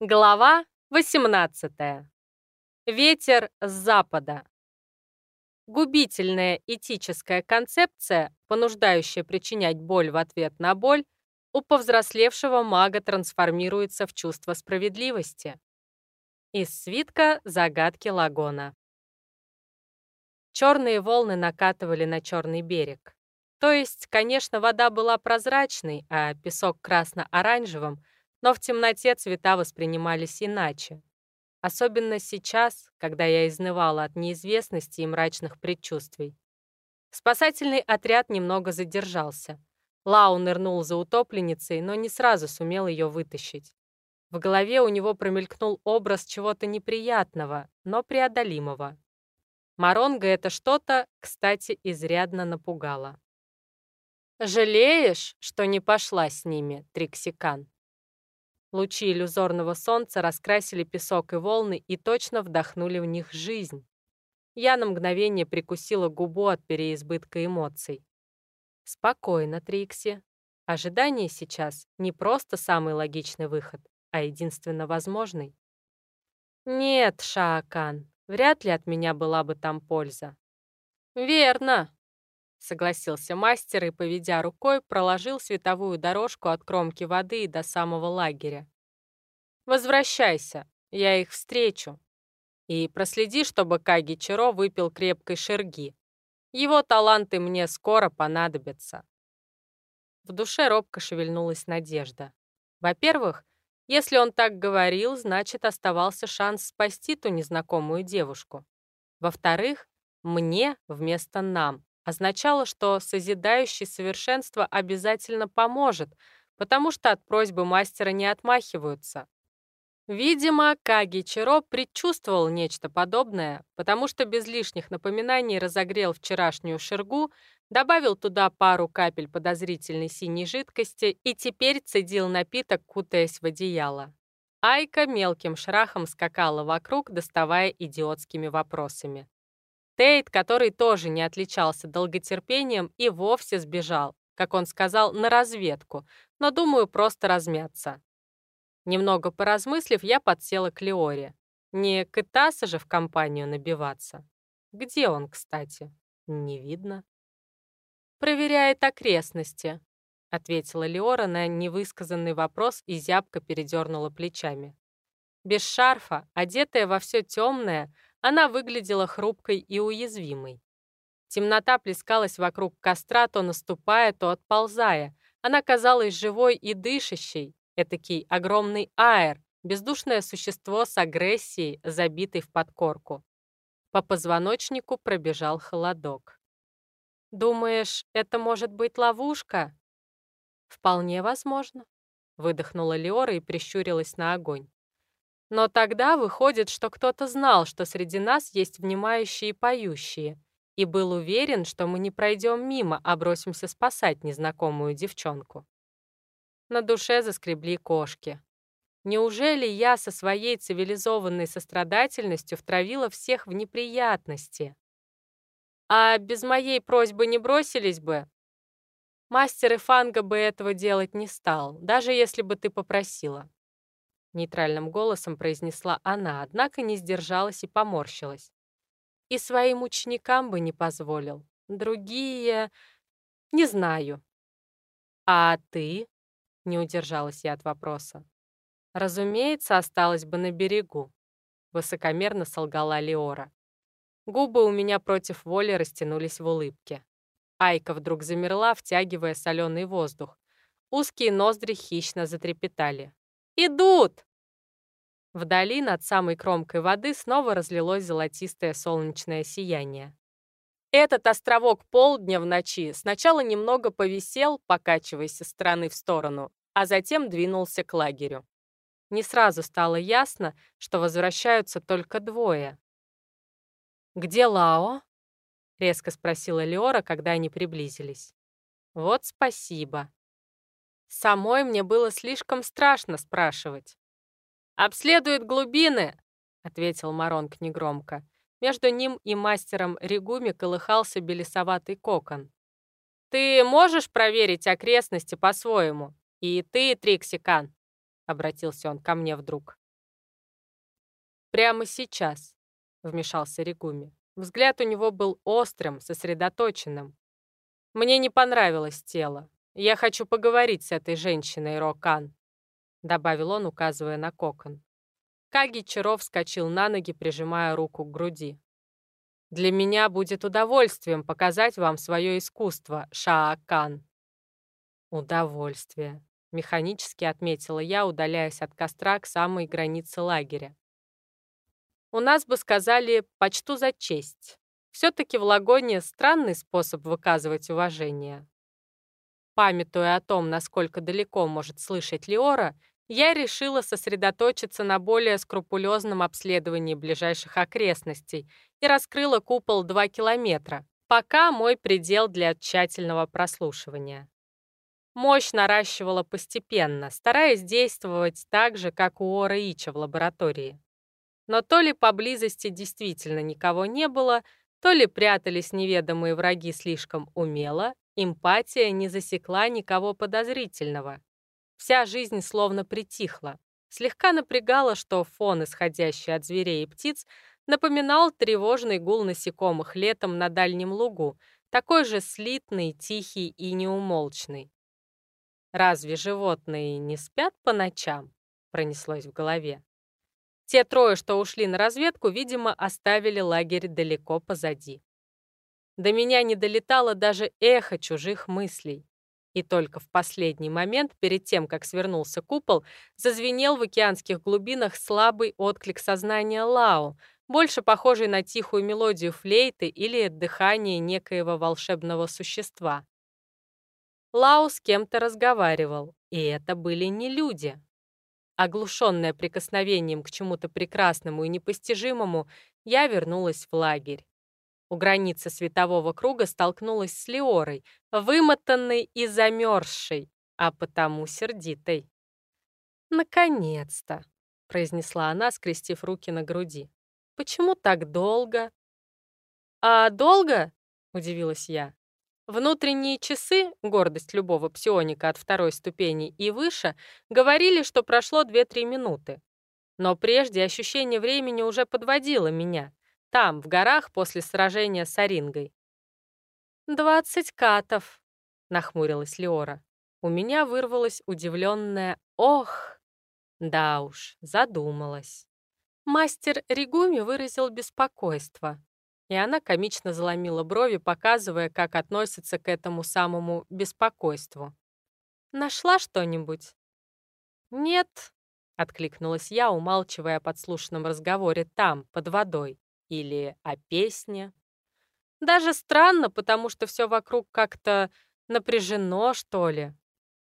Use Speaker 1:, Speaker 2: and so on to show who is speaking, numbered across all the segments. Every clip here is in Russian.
Speaker 1: Глава 18. Ветер с запада. Губительная этическая концепция, понуждающая причинять боль в ответ на боль, у повзрослевшего мага трансформируется в чувство справедливости. Из свитка «Загадки Лагона». Черные волны накатывали на черный берег. То есть, конечно, вода была прозрачной, а песок красно-оранжевым — но в темноте цвета воспринимались иначе. Особенно сейчас, когда я изнывала от неизвестности и мрачных предчувствий. Спасательный отряд немного задержался. Лау нырнул за утопленницей, но не сразу сумел ее вытащить. В голове у него промелькнул образ чего-то неприятного, но преодолимого. Маронга это что-то, кстати, изрядно напугало. «Жалеешь, что не пошла с ними, Триксикан?» Лучи иллюзорного солнца раскрасили песок и волны и точно вдохнули в них жизнь. Я на мгновение прикусила губу от переизбытка эмоций. Спокойно, Трикси. Ожидание сейчас не просто самый логичный выход, а единственно возможный. Нет, Шаакан, вряд ли от меня была бы там польза. Верно, Согласился мастер и, поведя рукой, проложил световую дорожку от кромки воды до самого лагеря. «Возвращайся, я их встречу. И проследи, чтобы Каги Чиро выпил крепкой шерги. Его таланты мне скоро понадобятся». В душе робко шевельнулась надежда. Во-первых, если он так говорил, значит, оставался шанс спасти ту незнакомую девушку. Во-вторых, мне вместо нам означало, что созидающий совершенство обязательно поможет, потому что от просьбы мастера не отмахиваются. Видимо, Каги Чиро предчувствовал нечто подобное, потому что без лишних напоминаний разогрел вчерашнюю шергу, добавил туда пару капель подозрительной синей жидкости и теперь цедил напиток, кутаясь в одеяло. Айка мелким шрахом скакала вокруг, доставая идиотскими вопросами. Тейт, который тоже не отличался долготерпением, и вовсе сбежал, как он сказал, на разведку, но, думаю, просто размяться. Немного поразмыслив, я подсела к Леоре. Не к Итаса же в компанию набиваться. Где он, кстати? Не видно. «Проверяет окрестности», — ответила Леора на невысказанный вопрос и зябко передернула плечами. Без шарфа, одетая во все темное, она выглядела хрупкой и уязвимой. Темнота плескалась вокруг костра, то наступая, то отползая. Она казалась живой и дышащей, этакий огромный аэр, бездушное существо с агрессией, забитой в подкорку. По позвоночнику пробежал холодок. «Думаешь, это может быть ловушка?» «Вполне возможно», — выдохнула Леора и прищурилась на огонь. Но тогда выходит, что кто-то знал, что среди нас есть внимающие и поющие, и был уверен, что мы не пройдем мимо, а бросимся спасать незнакомую девчонку. На душе заскребли кошки. Неужели я со своей цивилизованной сострадательностью втравила всех в неприятности? А без моей просьбы не бросились бы? Мастер и фанга бы этого делать не стал, даже если бы ты попросила. Нейтральным голосом произнесла она, однако не сдержалась и поморщилась. И своим ученикам бы не позволил. Другие... Не знаю. А ты? Не удержалась я от вопроса. Разумеется, осталась бы на берегу. Высокомерно солгала Леора. Губы у меня против воли растянулись в улыбке. Айка вдруг замерла, втягивая соленый воздух. Узкие ноздри хищно затрепетали. «Идут!» Вдали над самой кромкой воды снова разлилось золотистое солнечное сияние. Этот островок полдня в ночи сначала немного повисел, покачиваясь из стороны в сторону, а затем двинулся к лагерю. Не сразу стало ясно, что возвращаются только двое. «Где Лао?» — резко спросила Леора, когда они приблизились. «Вот спасибо», Самой мне было слишком страшно спрашивать. «Обследует глубины!» — ответил Маронг негромко. Между ним и мастером Ригуми колыхался белесоватый кокон. «Ты можешь проверить окрестности по-своему? И ты, Триксикан!» — обратился он ко мне вдруг. Прямо сейчас», — вмешался Ригуми. Взгляд у него был острым, сосредоточенным. «Мне не понравилось тело. Я хочу поговорить с этой женщиной, Рокан», — добавил он, указывая на кокон. Каги Чаров вскочил на ноги, прижимая руку к груди. «Для меня будет удовольствием показать вам свое искусство, Шаакан». «Удовольствие», — механически отметила я, удаляясь от костра к самой границе лагеря. «У нас бы сказали «почту за честь». Все-таки в Лагоне странный способ выказывать уважение. Памятуя о том, насколько далеко может слышать Леора, я решила сосредоточиться на более скрупулезном обследовании ближайших окрестностей и раскрыла купол 2 километра, пока мой предел для тщательного прослушивания. Мощь наращивала постепенно, стараясь действовать так же, как у Ора Ича в лаборатории. Но то ли поблизости действительно никого не было, то ли прятались неведомые враги слишком умело, эмпатия не засекла никого подозрительного. Вся жизнь словно притихла. Слегка напрягало, что фон, исходящий от зверей и птиц, напоминал тревожный гул насекомых летом на дальнем лугу, такой же слитный, тихий и неумолчный. «Разве животные не спят по ночам?» — пронеслось в голове. Те трое, что ушли на разведку, видимо, оставили лагерь далеко позади. До меня не долетало даже эхо чужих мыслей. И только в последний момент, перед тем, как свернулся купол, зазвенел в океанских глубинах слабый отклик сознания Лао, больше похожий на тихую мелодию флейты или дыхание некоего волшебного существа. Лао с кем-то разговаривал, и это были не люди. Оглушенная прикосновением к чему-то прекрасному и непостижимому, я вернулась в лагерь. У границы светового круга столкнулась с Леорой, вымотанной и замерзшей, а потому сердитой. «Наконец-то!» — произнесла она, скрестив руки на груди. «Почему так долго?» «А долго?» — удивилась я. Внутренние часы, гордость любого псионика от второй ступени и выше, говорили, что прошло 2-3 минуты. Но прежде ощущение времени уже подводило меня. Там, в горах, после сражения с Орингой. «Двадцать катов», — нахмурилась Леора. У меня вырвалось удивленное «Ох!» Да уж, задумалась. Мастер Ригуми выразил беспокойство, и она комично заломила брови, показывая, как относится к этому самому беспокойству. «Нашла что-нибудь?» «Нет», — откликнулась я, умалчивая о подслушанном разговоре там, под водой. Или о песне. Даже странно, потому что все вокруг как-то напряжено, что ли.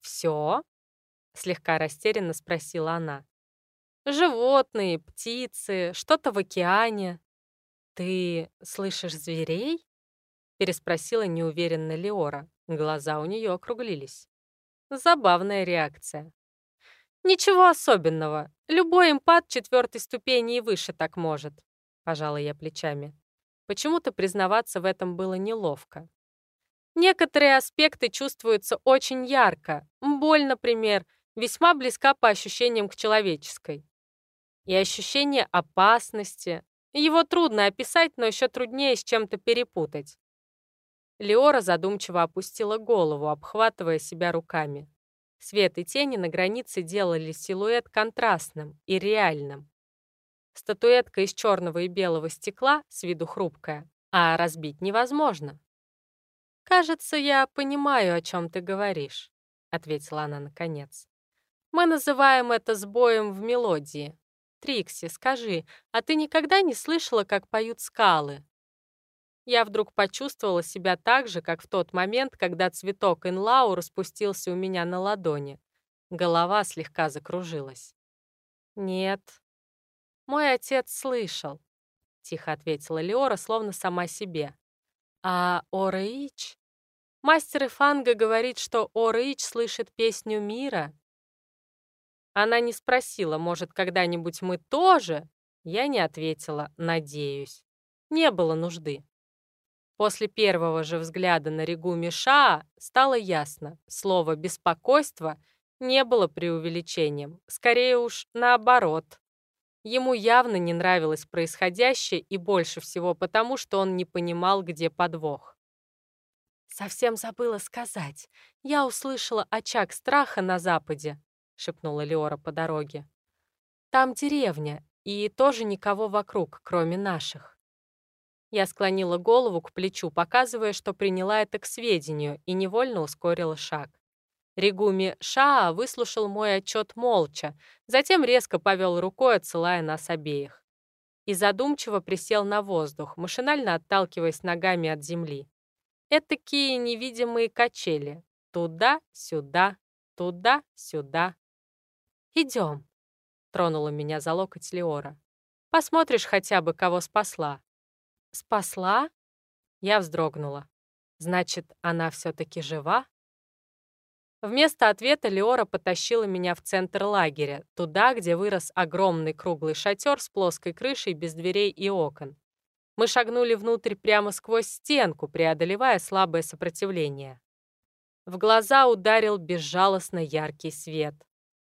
Speaker 1: «Все?» — слегка растерянно спросила она. «Животные, птицы, что-то в океане». «Ты слышишь зверей?» — переспросила неуверенно Леора. Глаза у нее округлились. Забавная реакция. «Ничего особенного. Любой импат четвертой ступени и выше так может пожала я плечами. Почему-то признаваться в этом было неловко. Некоторые аспекты чувствуются очень ярко. Боль, например, весьма близка по ощущениям к человеческой. И ощущение опасности. Его трудно описать, но еще труднее с чем-то перепутать. Леора задумчиво опустила голову, обхватывая себя руками. Свет и тени на границе делали силуэт контрастным и реальным. Статуэтка из черного и белого стекла, с виду хрупкая, а разбить невозможно. «Кажется, я понимаю, о чем ты говоришь», — ответила она наконец. «Мы называем это сбоем в мелодии. Трикси, скажи, а ты никогда не слышала, как поют скалы?» Я вдруг почувствовала себя так же, как в тот момент, когда цветок инлау распустился у меня на ладони. Голова слегка закружилась. «Нет, «Мой отец слышал», — тихо ответила Леора, словно сама себе. «А Ораич?» Мастер Ифанга говорит, что Ораич слышит песню мира. Она не спросила, может, когда-нибудь мы тоже? Я не ответила, надеюсь. Не было нужды. После первого же взгляда на Ригу Миша стало ясно, слово «беспокойство» не было преувеличением, скорее уж наоборот. Ему явно не нравилось происходящее и больше всего потому, что он не понимал, где подвох. «Совсем забыла сказать. Я услышала очаг страха на западе», — шепнула Леора по дороге. «Там деревня, и тоже никого вокруг, кроме наших». Я склонила голову к плечу, показывая, что приняла это к сведению, и невольно ускорила шаг. Ригуми Шаа выслушал мой отчет молча, затем резко повел рукой, отсылая нас обеих. И задумчиво присел на воздух, машинально отталкиваясь ногами от земли. Этакие невидимые качели. Туда-сюда, туда-сюда. «Идем», — тронула меня за локоть Леора. «Посмотришь хотя бы, кого спасла». «Спасла?» Я вздрогнула. «Значит, она все-таки жива?» Вместо ответа Леора потащила меня в центр лагеря, туда, где вырос огромный круглый шатер с плоской крышей без дверей и окон. Мы шагнули внутрь прямо сквозь стенку, преодолевая слабое сопротивление. В глаза ударил безжалостно яркий свет.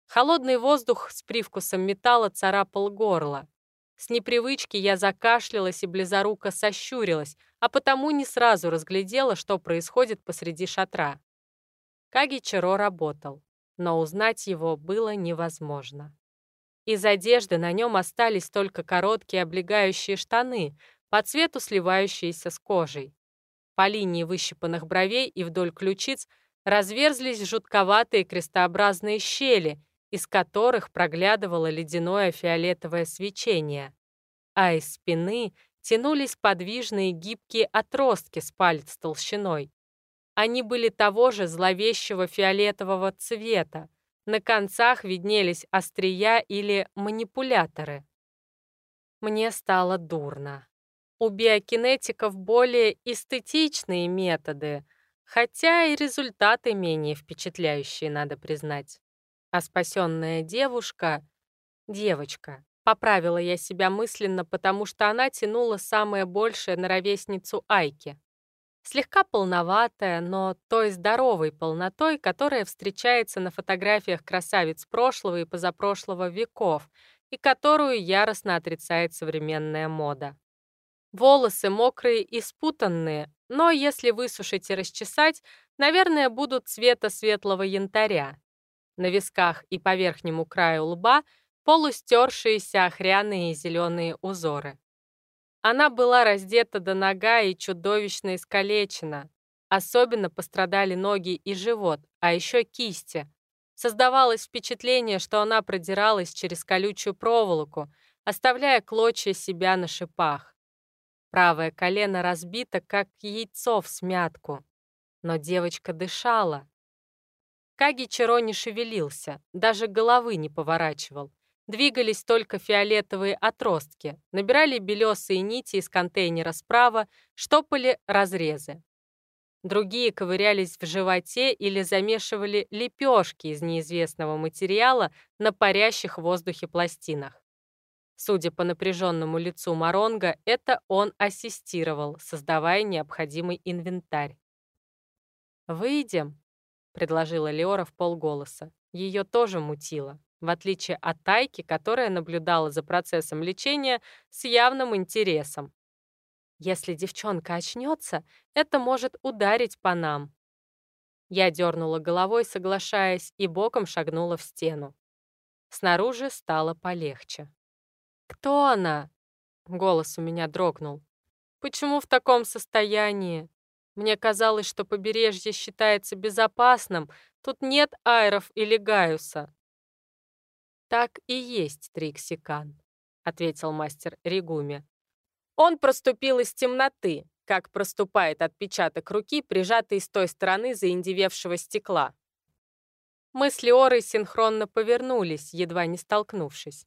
Speaker 1: Холодный воздух с привкусом металла царапал горло. С непривычки я закашлялась и близоруко сощурилась, а потому не сразу разглядела, что происходит посреди шатра. Каги Чиро работал, но узнать его было невозможно. Из одежды на нем остались только короткие облегающие штаны, по цвету сливающиеся с кожей. По линии выщипанных бровей и вдоль ключиц разверзлись жутковатые крестообразные щели, из которых проглядывало ледяное фиолетовое свечение. А из спины тянулись подвижные гибкие отростки с палец толщиной. Они были того же зловещего фиолетового цвета. На концах виднелись острия или манипуляторы. Мне стало дурно. У биокинетиков более эстетичные методы, хотя и результаты менее впечатляющие, надо признать. А спасенная девушка... Девочка. Поправила я себя мысленно, потому что она тянула самое большее на ровесницу Айки. Слегка полноватая, но той здоровой полнотой, которая встречается на фотографиях красавиц прошлого и позапрошлого веков, и которую яростно отрицает современная мода. Волосы мокрые и спутанные, но если высушить и расчесать, наверное, будут цвета светлого янтаря. На висках и по верхнему краю лба полустершиеся охряные зеленые узоры. Она была раздета до нога и чудовищно искалечена. Особенно пострадали ноги и живот, а еще кисти. Создавалось впечатление, что она продиралась через колючую проволоку, оставляя клочья себя на шипах. Правое колено разбито, как яйцо в смятку. Но девочка дышала. Каги Чиро не шевелился, даже головы не поворачивал. Двигались только фиолетовые отростки, набирали белесые нити из контейнера справа, штопали разрезы. Другие ковырялись в животе или замешивали лепешки из неизвестного материала на парящих в воздухе пластинах. Судя по напряженному лицу Маронга, это он ассистировал, создавая необходимый инвентарь. «Выйдем», — предложила Леора в полголоса. Ее тоже мутило в отличие от Тайки, которая наблюдала за процессом лечения с явным интересом. Если девчонка очнется, это может ударить по нам. Я дернула головой, соглашаясь, и боком шагнула в стену. Снаружи стало полегче. «Кто она?» Голос у меня дрогнул. «Почему в таком состоянии? Мне казалось, что побережье считается безопасным, тут нет айров или гаюса. «Так и есть, Триксикан», — ответил мастер Ригуми. «Он проступил из темноты, как проступает отпечаток руки, прижатый с той стороны заиндевевшего стекла». Мы с Леорой синхронно повернулись, едва не столкнувшись.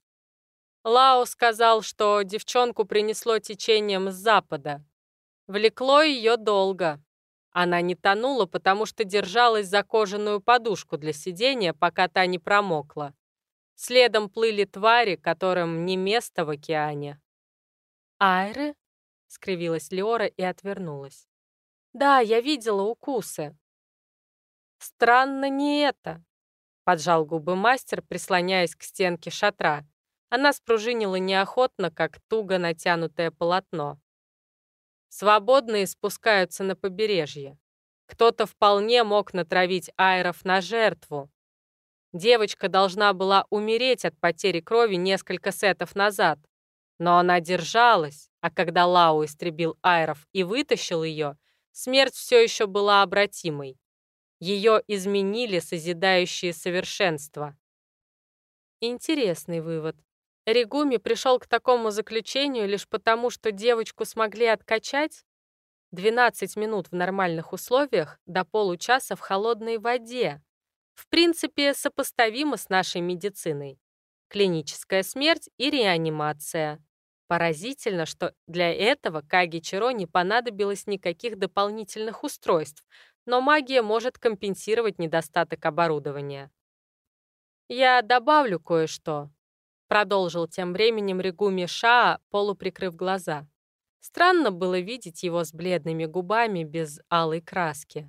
Speaker 1: Лао сказал, что девчонку принесло течением с запада. Влекло ее долго. Она не тонула, потому что держалась за кожаную подушку для сидения, пока та не промокла. Следом плыли твари, которым не место в океане. «Айры?» — скривилась Леора и отвернулась. «Да, я видела укусы». «Странно не это», — поджал губы мастер, прислоняясь к стенке шатра. Она спружинила неохотно, как туго натянутое полотно. Свободные спускаются на побережье. Кто-то вполне мог натравить айров на жертву. Девочка должна была умереть от потери крови несколько сетов назад, но она держалась, а когда Лау истребил айров и вытащил ее, смерть все еще была обратимой. Ее изменили созидающие совершенства. Интересный вывод. Ригуми пришел к такому заключению лишь потому, что девочку смогли откачать? 12 минут в нормальных условиях до получаса в холодной воде. В принципе, сопоставимо с нашей медициной. Клиническая смерть и реанимация. Поразительно, что для этого Каги Чиро не понадобилось никаких дополнительных устройств, но магия может компенсировать недостаток оборудования. «Я добавлю кое-что», — продолжил тем временем Ригуми Шаа, полуприкрыв глаза. Странно было видеть его с бледными губами без алой краски.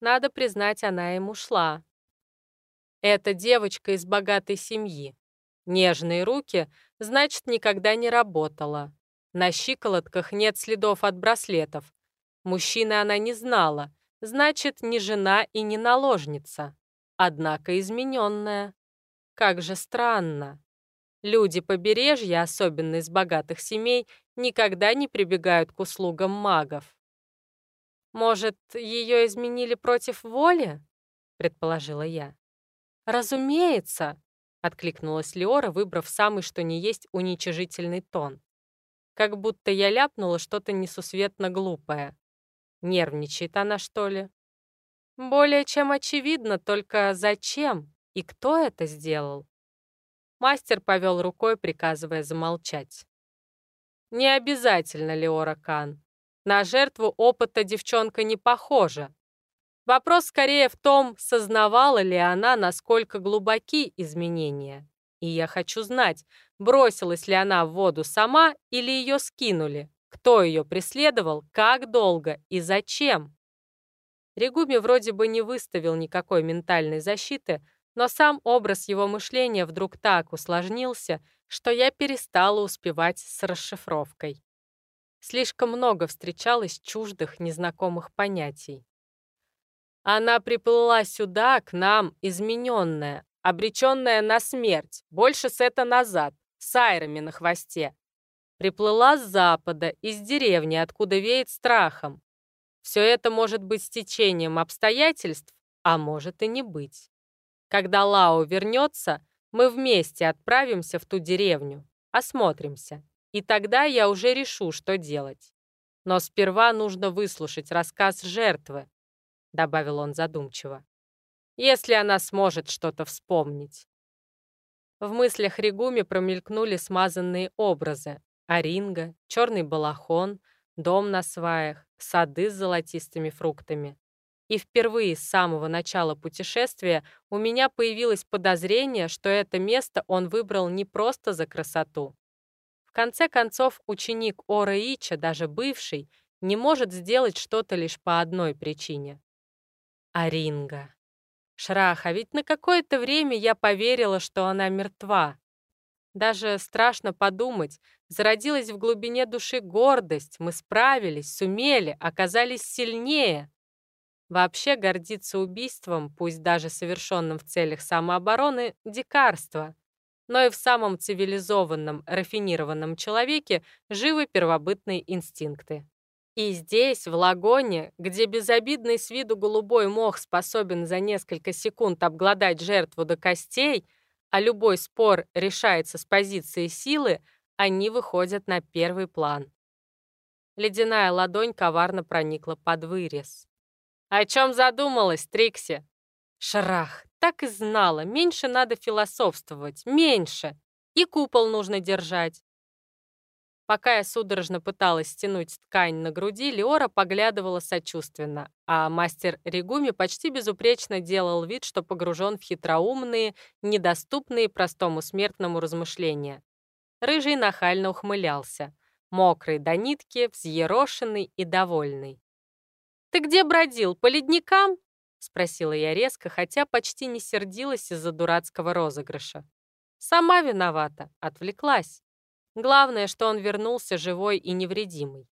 Speaker 1: Надо признать, она ему шла. Это девочка из богатой семьи. Нежные руки, значит, никогда не работала. На щиколотках нет следов от браслетов. Мужчины она не знала, значит, не жена и не наложница. Однако измененная. Как же странно. Люди побережья, особенно из богатых семей, никогда не прибегают к услугам магов. «Может, ее изменили против воли?» — предположила я. «Разумеется!» — откликнулась Леора, выбрав самый что ни есть уничижительный тон. Как будто я ляпнула что-то несусветно глупое. Нервничает она, что ли? Более чем очевидно, только зачем и кто это сделал? Мастер повел рукой, приказывая замолчать. Не обязательно, Леора Кан. На жертву опыта девчонка не похожа. Вопрос скорее в том, сознавала ли она, насколько глубоки изменения. И я хочу знать, бросилась ли она в воду сама или ее скинули, кто ее преследовал, как долго и зачем. Регуми вроде бы не выставил никакой ментальной защиты, но сам образ его мышления вдруг так усложнился, что я перестала успевать с расшифровкой. Слишком много встречалось чуждых, незнакомых понятий. Она приплыла сюда, к нам, измененная, обреченная на смерть, больше сета назад, с айрами на хвосте. Приплыла с запада, из деревни, откуда веет страхом. Все это может быть стечением обстоятельств, а может и не быть. Когда Лао вернется, мы вместе отправимся в ту деревню, осмотримся, и тогда я уже решу, что делать. Но сперва нужно выслушать рассказ жертвы, добавил он задумчиво, если она сможет что-то вспомнить. В мыслях Ригуми промелькнули смазанные образы. Оринга, черный балахон, дом на сваях, сады с золотистыми фруктами. И впервые с самого начала путешествия у меня появилось подозрение, что это место он выбрал не просто за красоту. В конце концов, ученик Ора Ича, даже бывший, не может сделать что-то лишь по одной причине. Аринга. Шраха, ведь на какое-то время я поверила, что она мертва. Даже страшно подумать, зародилась в глубине души гордость, мы справились, сумели, оказались сильнее. Вообще гордиться убийством, пусть даже совершенным в целях самообороны, дикарство. Но и в самом цивилизованном, рафинированном человеке живы первобытные инстинкты. И здесь, в лагоне, где безобидный с виду голубой мох способен за несколько секунд обглодать жертву до костей, а любой спор решается с позиции силы, они выходят на первый план. Ледяная ладонь коварно проникла под вырез. «О чем задумалась, Трикси?» «Шрах, так и знала, меньше надо философствовать, меньше. И купол нужно держать». Пока я судорожно пыталась стянуть ткань на груди, Леора поглядывала сочувственно, а мастер Ригуми почти безупречно делал вид, что погружен в хитроумные, недоступные простому смертному размышления. Рыжий нахально ухмылялся, мокрый до нитки, взъерошенный и довольный. «Ты где бродил, по ледникам?» — спросила я резко, хотя почти не сердилась из-за дурацкого розыгрыша. Сама виновата, отвлеклась. Главное, что он вернулся живой и невредимый.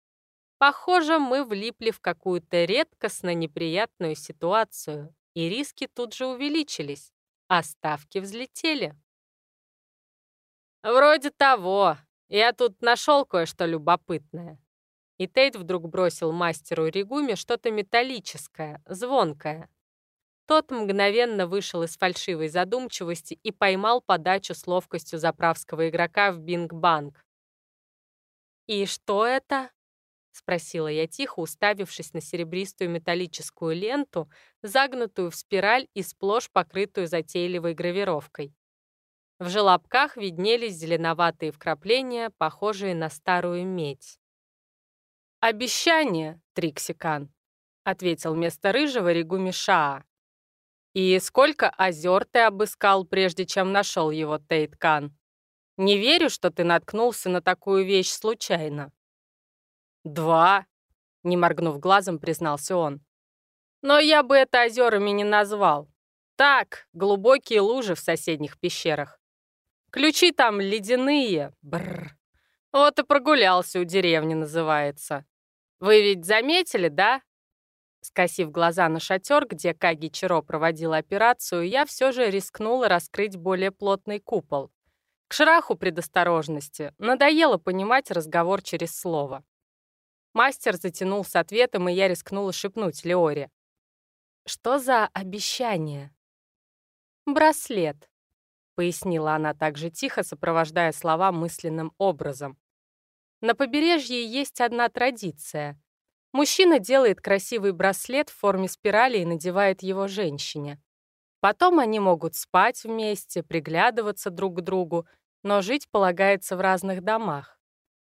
Speaker 1: Похоже, мы влипли в какую-то редкостно неприятную ситуацию, и риски тут же увеличились, а ставки взлетели. «Вроде того. Я тут нашел кое-что любопытное». И Тейт вдруг бросил мастеру Ригуми что-то металлическое, звонкое. Тот мгновенно вышел из фальшивой задумчивости и поймал подачу с ловкостью заправского игрока в бинг-банк. «И что это?» — спросила я тихо, уставившись на серебристую металлическую ленту, загнутую в спираль и сплошь покрытую затейливой гравировкой. В желобках виднелись зеленоватые вкрапления, похожие на старую медь. «Обещание, Триксикан», — ответил вместо рыжего Ригуми Шаа. «И сколько озер ты обыскал, прежде чем нашел его, Тейткан? Не верю, что ты наткнулся на такую вещь случайно». «Два», — не моргнув глазом, признался он. «Но я бы это озерами не назвал. Так, глубокие лужи в соседних пещерах. Ключи там ледяные. Бррр. Вот и прогулялся у деревни, называется. Вы ведь заметили, да?» Скосив глаза на шатер, где Каги Чиро проводила операцию, я все же рискнула раскрыть более плотный купол. К шраху предосторожности надоело понимать разговор через слово. Мастер затянул с ответом, и я рискнула шепнуть Леоре. «Что за обещание?» «Браслет», — пояснила она также тихо, сопровождая слова мысленным образом. «На побережье есть одна традиция. Мужчина делает красивый браслет в форме спирали и надевает его женщине. Потом они могут спать вместе, приглядываться друг к другу, но жить полагается в разных домах.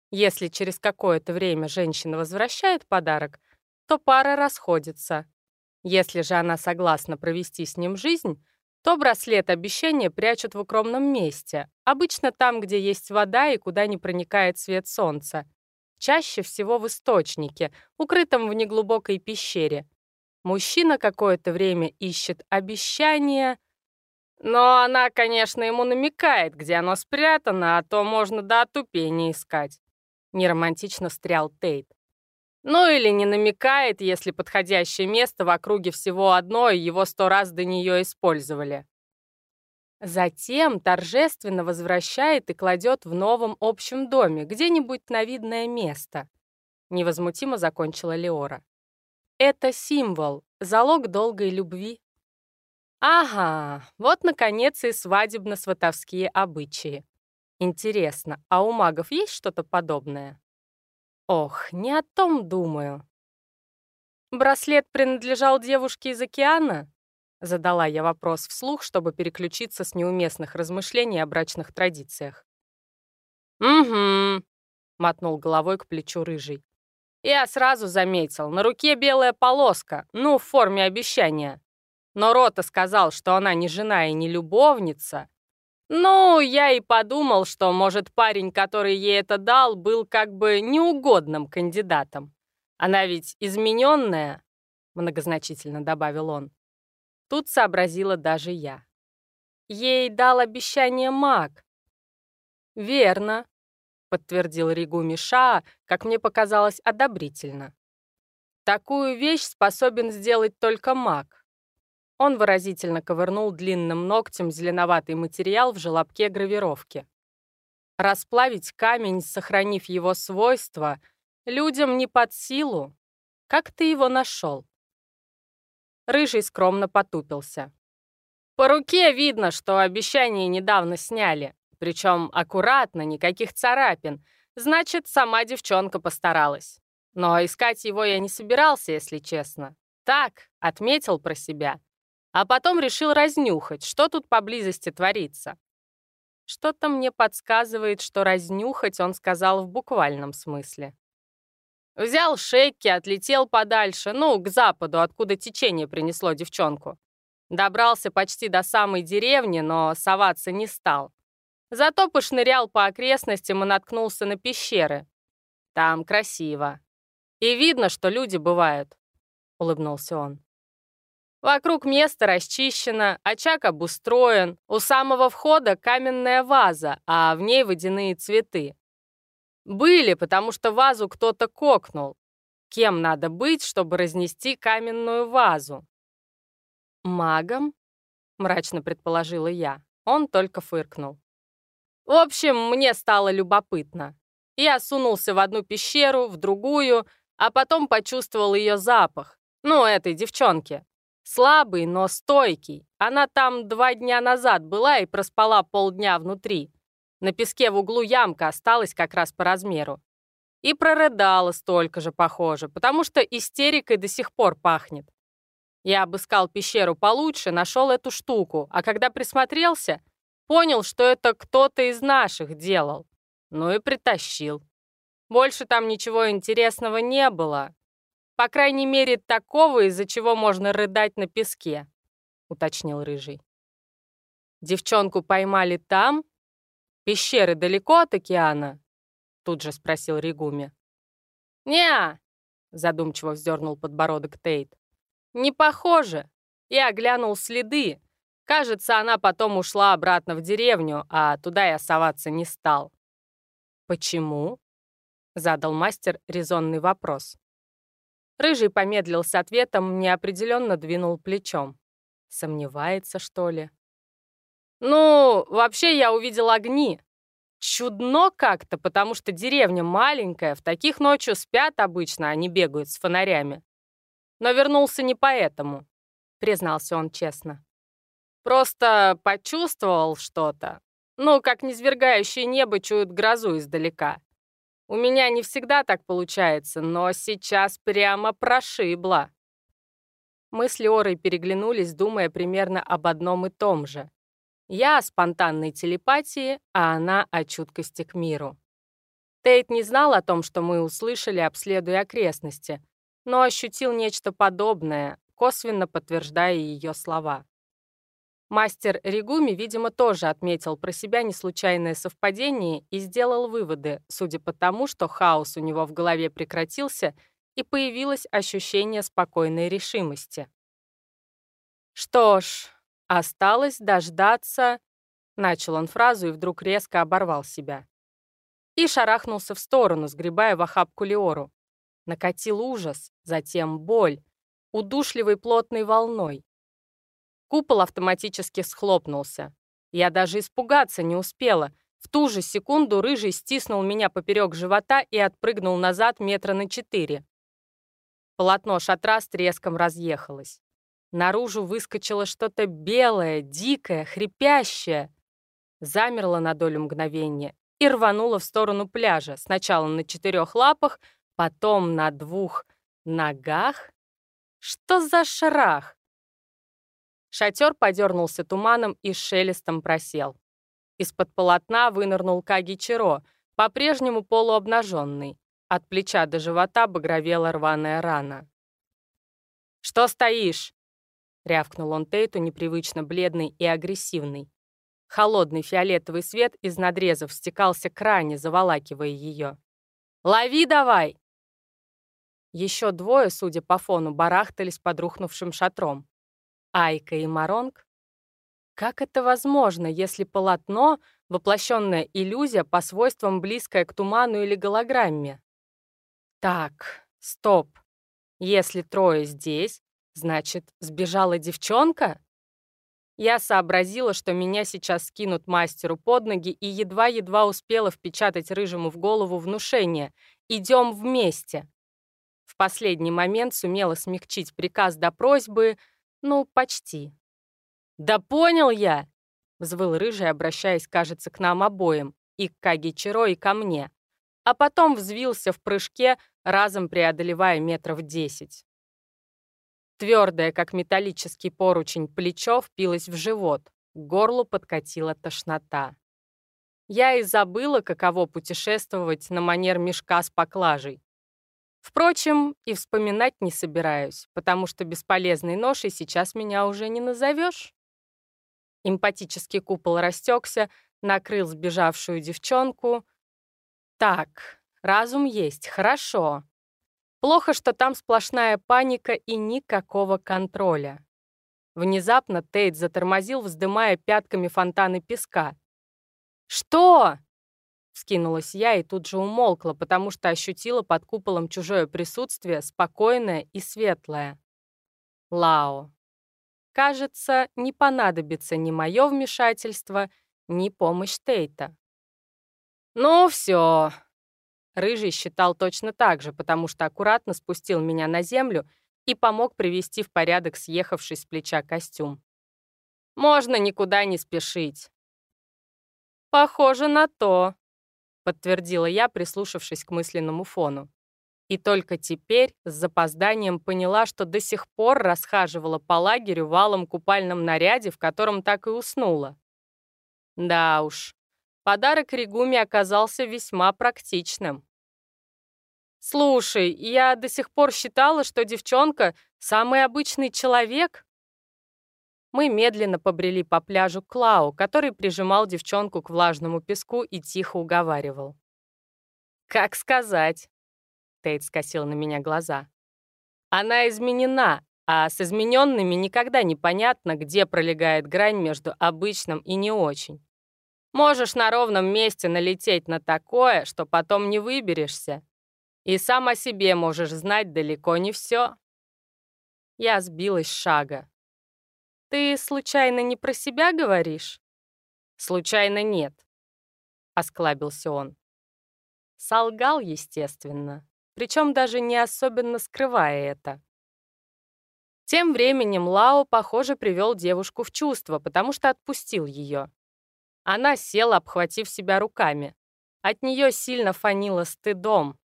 Speaker 1: Если через какое-то время женщина возвращает подарок, то пара расходится. Если же она согласна провести с ним жизнь, то браслет обещания прячут в укромном месте, обычно там, где есть вода и куда не проникает свет солнца. Чаще всего в источнике, укрытом в неглубокой пещере. Мужчина какое-то время ищет обещание, но она, конечно, ему намекает, где оно спрятано, а то можно до отупения искать. Неромантично встрял Тейт. Ну или не намекает, если подходящее место в округе всего одно, и его сто раз до нее использовали. Затем торжественно возвращает и кладет в новом общем доме, где-нибудь на видное место. Невозмутимо закончила Леора. Это символ, залог долгой любви. Ага, вот, наконец, и свадебно-сватовские обычаи. Интересно, а у магов есть что-то подобное? Ох, не о том думаю. Браслет принадлежал девушке из океана? Задала я вопрос вслух, чтобы переключиться с неуместных размышлений о брачных традициях. «Угу», — мотнул головой к плечу рыжий. «Я сразу заметил, на руке белая полоска, ну, в форме обещания. Но Рота сказал, что она не жена и не любовница, ну, я и подумал, что, может, парень, который ей это дал, был как бы неугодным кандидатом. Она ведь измененная, многозначительно добавил он. Тут сообразила даже я. Ей дал обещание маг. Верно, подтвердил Ригу Миша, как мне показалось, одобрительно. Такую вещь способен сделать только маг. Он выразительно ковырнул длинным ногтем зеленоватый материал в желобке гравировки. Расплавить камень, сохранив его свойства, людям не под силу. Как ты его нашел? Рыжий скромно потупился. По руке видно, что обещание недавно сняли. Причем аккуратно, никаких царапин. Значит, сама девчонка постаралась. Но искать его я не собирался, если честно. Так, отметил про себя а потом решил разнюхать, что тут поблизости творится. Что-то мне подсказывает, что разнюхать он сказал в буквальном смысле. Взял шейки, отлетел подальше, ну, к западу, откуда течение принесло девчонку. Добрался почти до самой деревни, но соваться не стал. Зато пошнырял по окрестностям и наткнулся на пещеры. Там красиво. И видно, что люди бывают, — улыбнулся он. Вокруг места расчищено, очаг обустроен, у самого входа каменная ваза, а в ней водяные цветы. Были, потому что вазу кто-то кокнул. Кем надо быть, чтобы разнести каменную вазу? Магом? Мрачно предположила я. Он только фыркнул. В общем, мне стало любопытно. Я сунулся в одну пещеру, в другую, а потом почувствовал ее запах. Ну, этой девчонки. Слабый, но стойкий. Она там два дня назад была и проспала полдня внутри. На песке в углу ямка осталась как раз по размеру. И прорыдала столько же, похоже, потому что истерикой до сих пор пахнет. Я обыскал пещеру получше, нашел эту штуку, а когда присмотрелся, понял, что это кто-то из наших делал. Ну и притащил. Больше там ничего интересного не было, по крайней мере, такого, из-за чего можно рыдать на песке», — уточнил Рыжий. «Девчонку поймали там? Пещеры далеко от океана?» — тут же спросил Ригуми. «Не-а», задумчиво вздернул подбородок Тейт. «Не похоже. Я глянул следы. Кажется, она потом ушла обратно в деревню, а туда я соваться не стал». «Почему?» — задал мастер резонный вопрос. Рыжий помедлил с ответом, неопределенно двинул плечом. Сомневается, что ли? «Ну, вообще я увидел огни. Чудно как-то, потому что деревня маленькая, в таких ночью спят обычно, они бегают с фонарями. Но вернулся не поэтому», — признался он честно. «Просто почувствовал что-то. Ну, как низвергающее небо чуют грозу издалека. У меня не всегда так получается, но сейчас прямо прошибло. Мы с Леорой переглянулись, думая примерно об одном и том же. Я о спонтанной телепатии, а она о чуткости к миру. Тейт не знал о том, что мы услышали, обследуя окрестности, но ощутил нечто подобное, косвенно подтверждая ее слова. Мастер Ригуми, видимо, тоже отметил про себя неслучайное совпадение и сделал выводы, судя по тому, что хаос у него в голове прекратился и появилось ощущение спокойной решимости. «Что ж, осталось дождаться...» Начал он фразу и вдруг резко оборвал себя. И шарахнулся в сторону, сгребая в охапку Леору. Накатил ужас, затем боль, удушливой плотной волной. Купол автоматически схлопнулся. Я даже испугаться не успела. В ту же секунду рыжий стиснул меня поперек живота и отпрыгнул назад метра на четыре. Полотно шатра с треском разъехалось. Наружу выскочило что-то белое, дикое, хрипящее. Замерло на долю мгновения и рвануло в сторону пляжа, сначала на четырех лапах, потом на двух ногах. Что за шрах? Шатер подернулся туманом и шелестом просел. Из-под полотна вынырнул Каги Чиро, по-прежнему полуобнаженный. От плеча до живота багровела рваная рана. «Что стоишь?» — рявкнул он Тейту, непривычно бледный и агрессивный. Холодный фиолетовый свет из надрезов стекался к ране, заволакивая ее. «Лови давай!» Еще двое, судя по фону, барахтались под рухнувшим шатром. Айка и Маронг? Как это возможно, если полотно — воплощенная иллюзия по свойствам близкая к туману или голограмме? Так, стоп. Если трое здесь, значит, сбежала девчонка? Я сообразила, что меня сейчас скинут мастеру под ноги и едва-едва успела впечатать рыжему в голову внушение «Идем вместе». В последний момент сумела смягчить приказ до просьбы — ну, почти. «Да понял я!» — взвыл Рыжий, обращаясь, кажется, к нам обоим, и к Каги Чиро, и ко мне. А потом взвился в прыжке, разом преодолевая метров десять. Твердое, как металлический поручень, плечо впилось в живот, к горлу подкатила тошнота. Я и забыла, каково путешествовать на манер мешка с поклажей. Впрочем, и вспоминать не собираюсь, потому что бесполезной ношей сейчас меня уже не назовешь. Эмпатический купол растекся, накрыл сбежавшую девчонку. Так, разум есть, хорошо. Плохо, что там сплошная паника и никакого контроля. Внезапно Тейт затормозил, вздымая пятками фонтаны песка. «Что?» — скинулась я и тут же умолкла, потому что ощутила под куполом чужое присутствие, спокойное и светлое. Лао. Кажется, не понадобится ни мое вмешательство, ни помощь Тейта. «Ну все!» Рыжий считал точно так же, потому что аккуратно спустил меня на землю и помог привести в порядок съехавший с плеча костюм. «Можно никуда не спешить». «Похоже на то», — подтвердила я, прислушавшись к мысленному фону. И только теперь с запозданием поняла, что до сих пор расхаживала по лагерю валом купальном наряде, в котором так и уснула. Да уж, подарок Ригуми оказался весьма практичным. «Слушай, я до сих пор считала, что девчонка — самый обычный человек». Мы медленно побрели по пляжу Клау, который прижимал девчонку к влажному песку и тихо уговаривал. «Как сказать?» Тейт скосил на меня глаза. «Она изменена, а с измененными никогда не понятно, где пролегает грань между обычным и не очень. Можешь на ровном месте налететь на такое, что потом не выберешься. И сам о себе можешь знать далеко не все. Я сбилась с шага. «Ты случайно не про себя говоришь?» «Случайно нет», — осклабился он. Солгал, естественно причем даже не особенно скрывая это. Тем временем Лао, похоже, привел девушку в чувство, потому что отпустил ее. Она села, обхватив себя руками. От нее сильно фанило стыдом.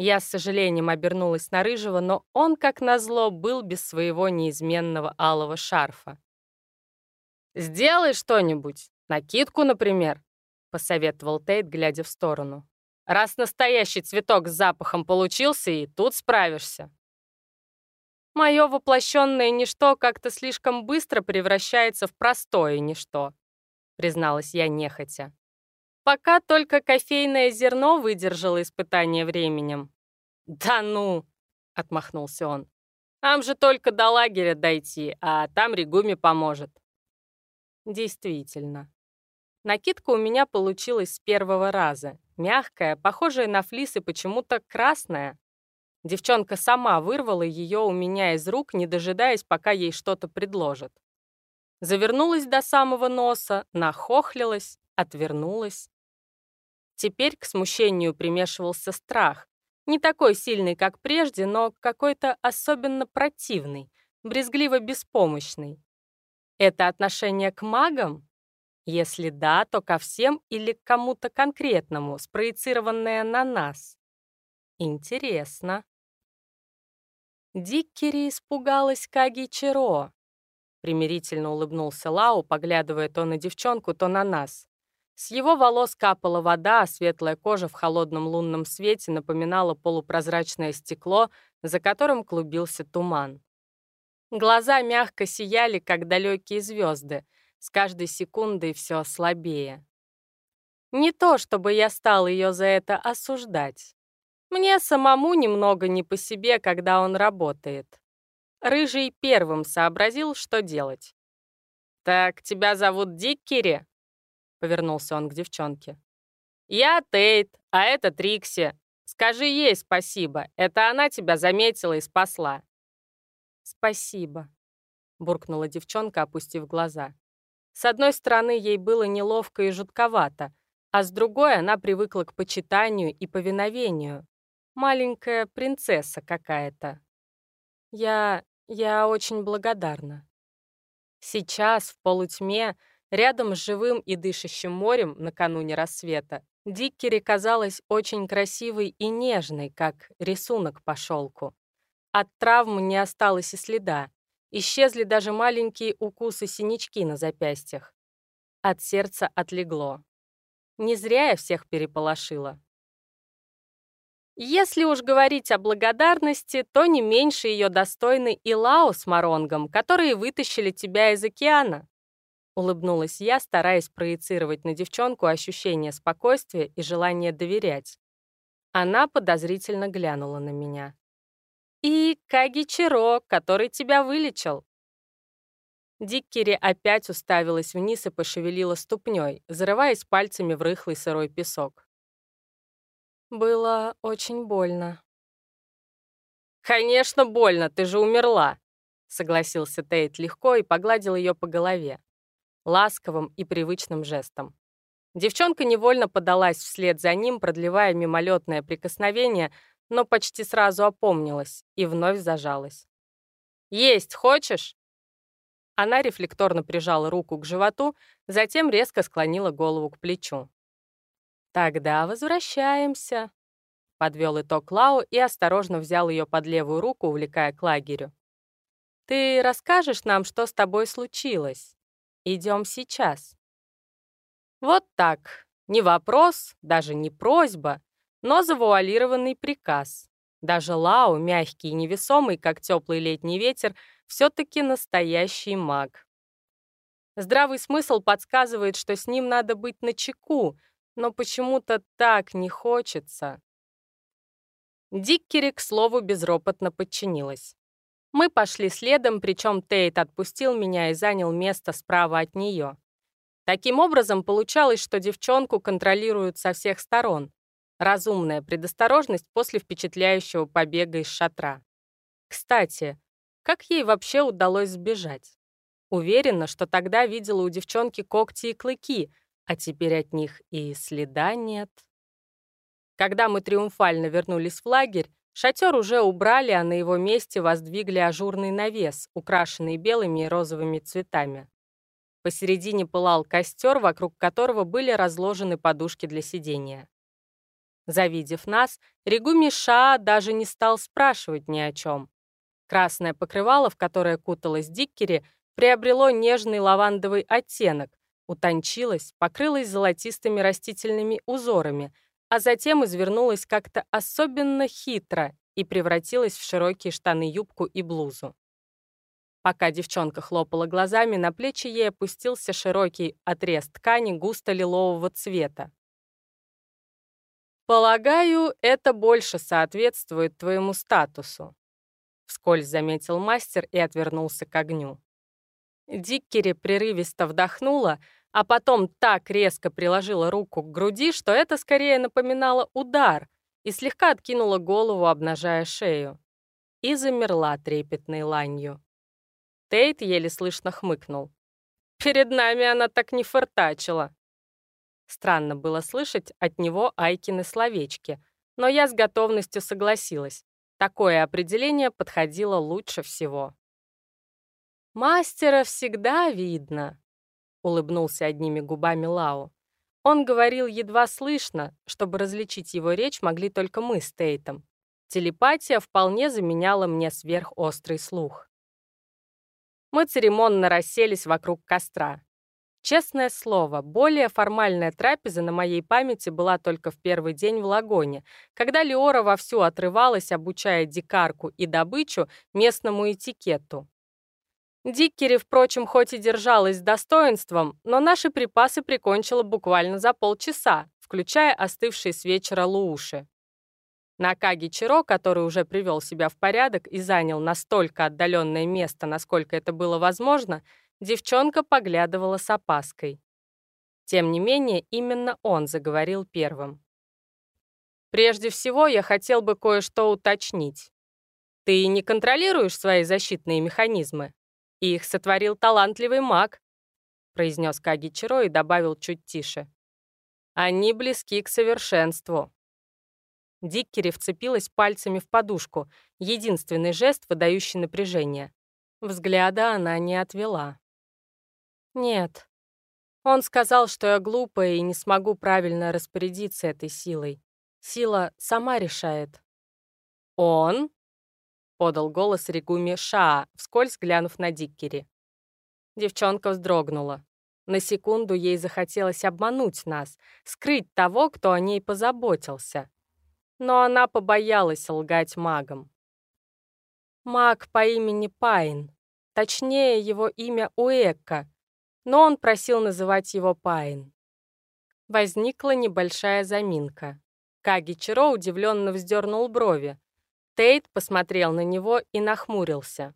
Speaker 1: Я с сожалением обернулась на Рыжего, но он, как назло, был без своего неизменного алого шарфа. «Сделай что-нибудь, накидку, например», — посоветовал Тейт, глядя в сторону. Раз настоящий цветок с запахом получился, и тут справишься. Мое воплощенное ничто как-то слишком быстро превращается в простое ничто, призналась я нехотя. Пока только кофейное зерно выдержало испытание временем. «Да ну!» — отмахнулся он. «Нам же только до лагеря дойти, а там Ригуми поможет». Действительно. Накидка у меня получилась с первого раза, Мягкая, похожая на флис и почему-то красная. Девчонка сама вырвала ее у меня из рук, не дожидаясь, пока ей что-то предложат. Завернулась до самого носа, нахохлилась, отвернулась. Теперь к смущению примешивался страх. Не такой сильный, как прежде, но какой-то особенно противный, брезгливо-беспомощный. Это отношение к магам? Если да, то ко всем или к кому-то конкретному, спроецированное на нас. Интересно. Диккери испугалась Каги Чиро. Примирительно улыбнулся Лау, поглядывая то на девчонку, то на нас. С его волос капала вода, а светлая кожа в холодном лунном свете напоминала полупрозрачное стекло, за которым клубился туман. Глаза мягко сияли, как далекие звезды, с каждой секундой все слабее. Не то, чтобы я стал ее за это осуждать. Мне самому немного не по себе, когда он работает. Рыжий первым сообразил, что делать. «Так тебя зовут Диккери?» — повернулся он к девчонке. «Я Тейт, а это Трикси. Скажи ей спасибо, это она тебя заметила и спасла». «Спасибо», — буркнула девчонка, опустив глаза. С одной стороны, ей было неловко и жутковато, а с другой она привыкла к почитанию и повиновению. Маленькая принцесса какая-то. Я... я очень благодарна. Сейчас, в полутьме, рядом с живым и дышащим морем накануне рассвета, Диккери казалась очень красивой и нежной, как рисунок по шелку. От травм не осталось и следа. Исчезли даже маленькие укусы-синячки на запястьях. От сердца отлегло. Не зря я всех переполошила. Если уж говорить о благодарности, то не меньше ее достойны и Лао с Маронгом, которые вытащили тебя из океана. Улыбнулась я, стараясь проецировать на девчонку ощущение спокойствия и желание доверять. Она подозрительно глянула на меня и Каги Чиро, который тебя вылечил». Диккери опять уставилась вниз и пошевелила ступней, зарываясь пальцами в рыхлый сырой песок. Было очень больно. «Конечно, больно, ты же умерла!» Согласился Тейт легко и погладил ее по голове, ласковым и привычным жестом. Девчонка невольно подалась вслед за ним, продлевая мимолетное прикосновение, но почти сразу опомнилась и вновь зажалась. «Есть хочешь?» Она рефлекторно прижала руку к животу, затем резко склонила голову к плечу. «Тогда возвращаемся», — подвел итог Лао и осторожно взял ее под левую руку, увлекая к лагерю. «Ты расскажешь нам, что с тобой случилось? Идем сейчас». Вот так. Не вопрос, даже не просьба, но завуалированный приказ. Даже Лао, мягкий и невесомый, как теплый летний ветер, все-таки настоящий маг. Здравый смысл подсказывает, что с ним надо быть начеку, но почему-то так не хочется. Диккери, к слову, безропотно подчинилась. Мы пошли следом, причем Тейт отпустил меня и занял место справа от нее. Таким образом, получалось, что девчонку контролируют со всех сторон. Разумная предосторожность после впечатляющего побега из шатра. Кстати, как ей вообще удалось сбежать? Уверена, что тогда видела у девчонки когти и клыки, а теперь от них и следа нет. Когда мы триумфально вернулись в лагерь, шатер уже убрали, а на его месте воздвигли ажурный навес, украшенный белыми и розовыми цветами. Посередине пылал костер, вокруг которого были разложены подушки для сидения. Завидев нас, Ригуми Ша даже не стал спрашивать ни о чем. Красное покрывало, в которое куталась Диккери, приобрело нежный лавандовый оттенок, утончилось, покрылось золотистыми растительными узорами, а затем извернулось как-то особенно хитро и превратилось в широкие штаны-юбку и блузу. Пока девчонка хлопала глазами, на плечи ей опустился широкий отрез ткани густо-лилового цвета. «Полагаю, это больше соответствует твоему статусу», — вскользь заметил мастер и отвернулся к огню. Диккери прерывисто вдохнула, а потом так резко приложила руку к груди, что это скорее напоминало удар, и слегка откинула голову, обнажая шею. И замерла трепетной ланью. Тейт еле слышно хмыкнул. «Перед нами она так не фыртачила». Странно было слышать от него Айкины словечки, но я с готовностью согласилась. Такое определение подходило лучше всего. «Мастера всегда видно», — улыбнулся одними губами Лао. Он говорил едва слышно, чтобы различить его речь могли только мы с Тейтом. Телепатия вполне заменяла мне сверхострый слух. Мы церемонно расселись вокруг костра. Честное слово, более формальная трапеза на моей памяти была только в первый день в Лагоне, когда Леора вовсю отрывалась, обучая дикарку и добычу местному этикету. Диккери, впрочем, хоть и держалась с достоинством, но наши припасы прикончила буквально за полчаса, включая остывшие с вечера лууши. Накаги Чиро, который уже привел себя в порядок и занял настолько отдаленное место, насколько это было возможно, девчонка поглядывала с опаской. Тем не менее, именно он заговорил первым. «Прежде всего, я хотел бы кое-что уточнить. Ты не контролируешь свои защитные механизмы? Их сотворил талантливый маг», произнес Каги Чиро и добавил чуть тише. «Они близки к совершенству. Диккери вцепилась пальцами в подушку, единственный жест, выдающий напряжение. Взгляда она не отвела. «Нет. Он сказал, что я глупая и не смогу правильно распорядиться этой силой. Сила сама решает». «Он?» — подал голос Ригуми Шаа, вскользь глянув на Диккери. Девчонка вздрогнула. На секунду ей захотелось обмануть нас, скрыть того, кто о ней позаботился но она побоялась лгать магам. Маг по имени Пайн, точнее его имя Уэкка, но он просил называть его Пайн. Возникла небольшая заминка. Каги Чиро удивленно вздернул брови. Тейт посмотрел на него и нахмурился.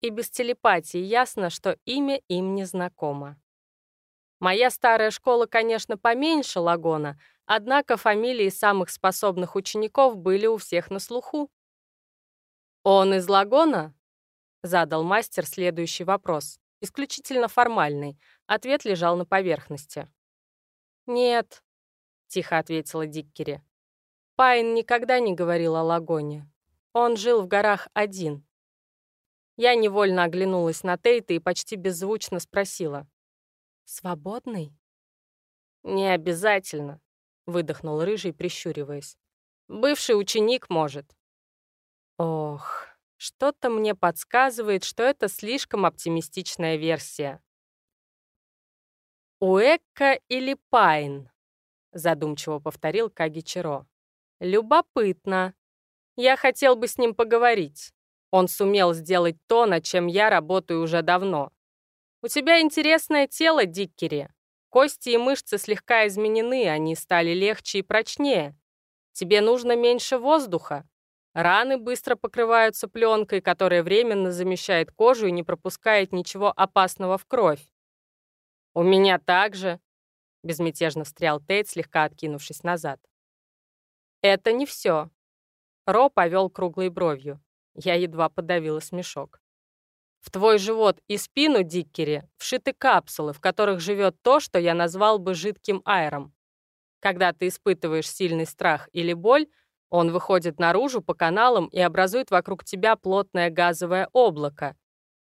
Speaker 1: И без телепатии ясно, что имя им не знакомо. Моя старая школа, конечно, поменьше Лагона, однако фамилии самых способных учеников были у всех на слуху. «Он из Лагона?» — задал мастер следующий вопрос, исключительно формальный. Ответ лежал на поверхности. «Нет», — тихо ответила Диккери. Пайн никогда не говорил о Лагоне. Он жил в горах один. Я невольно оглянулась на Тейта и почти беззвучно спросила. «Свободный?» «Не обязательно», — выдохнул Рыжий, прищуриваясь. «Бывший ученик может». Ох, что-то мне подсказывает, что это слишком оптимистичная версия. «Уэкка или Пайн?» — задумчиво повторил Кагичиро. Любопытно. Я хотел бы с ним поговорить. Он сумел сделать то, над чем я работаю уже давно. У тебя интересное тело, Диккери. Кости и мышцы слегка изменены, они стали легче и прочнее. Тебе нужно меньше воздуха. Раны быстро покрываются пленкой, которая временно замещает кожу и не пропускает ничего опасного в кровь. «У меня также», — безмятежно встрял Тейт, слегка откинувшись назад. «Это не все». Ро повел круглой бровью. Я едва подавила смешок. В твой живот и спину, Диккери, вшиты капсулы, в которых живет то, что я назвал бы жидким аэром. Когда ты испытываешь сильный страх или боль, он выходит наружу по каналам и образует вокруг тебя плотное газовое облако.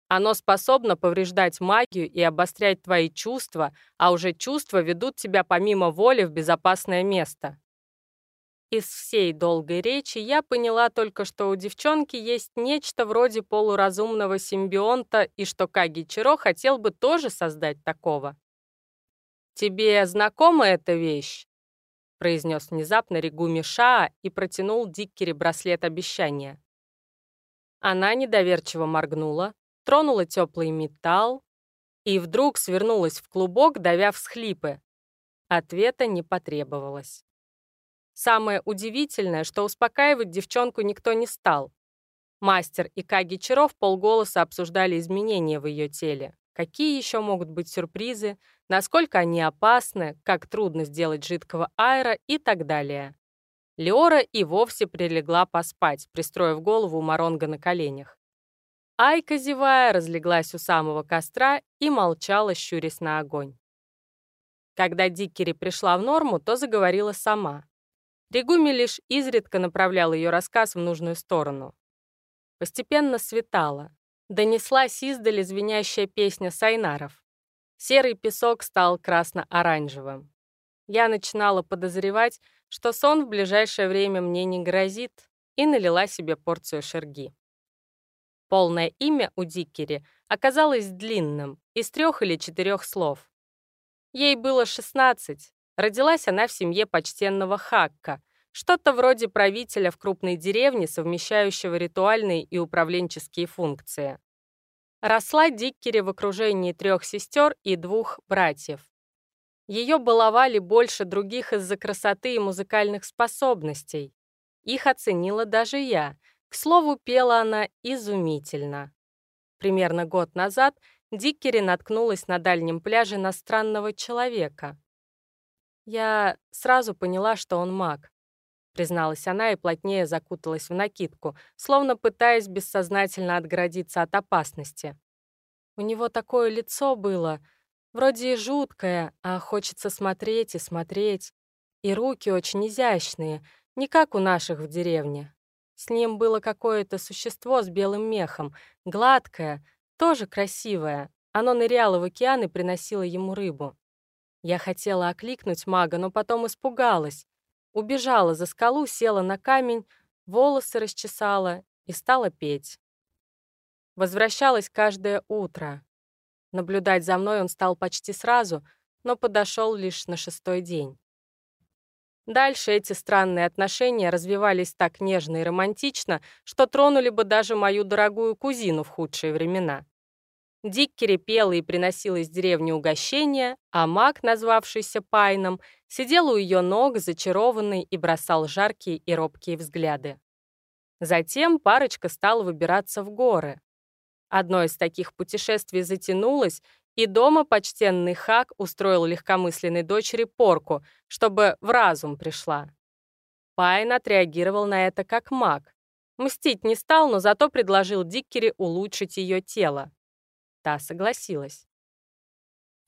Speaker 1: Оно способно повреждать магию и обострять твои чувства, а уже чувства ведут тебя помимо воли в безопасное место. Из всей долгой речи я поняла только, что у девчонки есть нечто вроде полуразумного симбионта и что Каги Чиро хотел бы тоже создать такого. «Тебе знакома эта вещь?» произнес внезапно Ригуми Шаа и протянул Диккери браслет обещания. Она недоверчиво моргнула, тронула теплый металл и вдруг свернулась в клубок, давя всхлипы. Ответа не потребовалось. Самое удивительное, что успокаивать девчонку никто не стал. Мастер и Каги Чаров полголоса обсуждали изменения в ее теле. Какие еще могут быть сюрпризы, насколько они опасны, как трудно сделать жидкого аэра и так далее. Леора и вовсе прилегла поспать, пристроив голову Маронга на коленях. Айка, зевая, разлеглась у самого костра и молчала, щурясь на огонь. Когда Диккери пришла в норму, то заговорила сама. Ригуми лишь изредка направлял ее рассказ в нужную сторону. Постепенно светало. Донеслась издали звенящая песня сайнаров. Серый песок стал красно-оранжевым. Я начинала подозревать, что сон в ближайшее время мне не грозит, и налила себе порцию шерги. Полное имя у Диккери оказалось длинным, из трех или четырех слов. Ей было 16, Родилась она в семье почтенного Хакка, что-то вроде правителя в крупной деревне, совмещающего ритуальные и управленческие функции. Росла Диккери в окружении трех сестер и двух братьев. Ее баловали больше других из-за красоты и музыкальных способностей. Их оценила даже я. К слову, пела она изумительно. Примерно год назад Диккери наткнулась на дальнем пляже на странного человека. Я сразу поняла, что он маг, призналась она и плотнее закуталась в накидку, словно пытаясь бессознательно отгородиться от опасности. У него такое лицо было, вроде и жуткое, а хочется смотреть и смотреть. И руки очень изящные, не как у наших в деревне. С ним было какое-то существо с белым мехом, гладкое, тоже красивое. Оно ныряло в океан и приносило ему рыбу. Я хотела окликнуть мага, но потом испугалась. Убежала за скалу, села на камень, волосы расчесала и стала петь. Возвращалась каждое утро. Наблюдать за мной он стал почти сразу, но подошел лишь на шестой день. Дальше эти странные отношения развивались так нежно и романтично, что тронули бы даже мою дорогую кузину в худшие времена. Диккери пела и приносила из деревни угощения, а маг, назвавшийся Пайном, сидел у ее ног, зачарованный и бросал жаркие и робкие взгляды. Затем парочка стала выбираться в горы. Одно из таких путешествий затянулось, и дома почтенный Хак устроил легкомысленной дочери порку, чтобы в разум пришла. Пайн отреагировал на это как маг. Мстить не стал, но зато предложил Диккере улучшить ее тело. Та согласилась.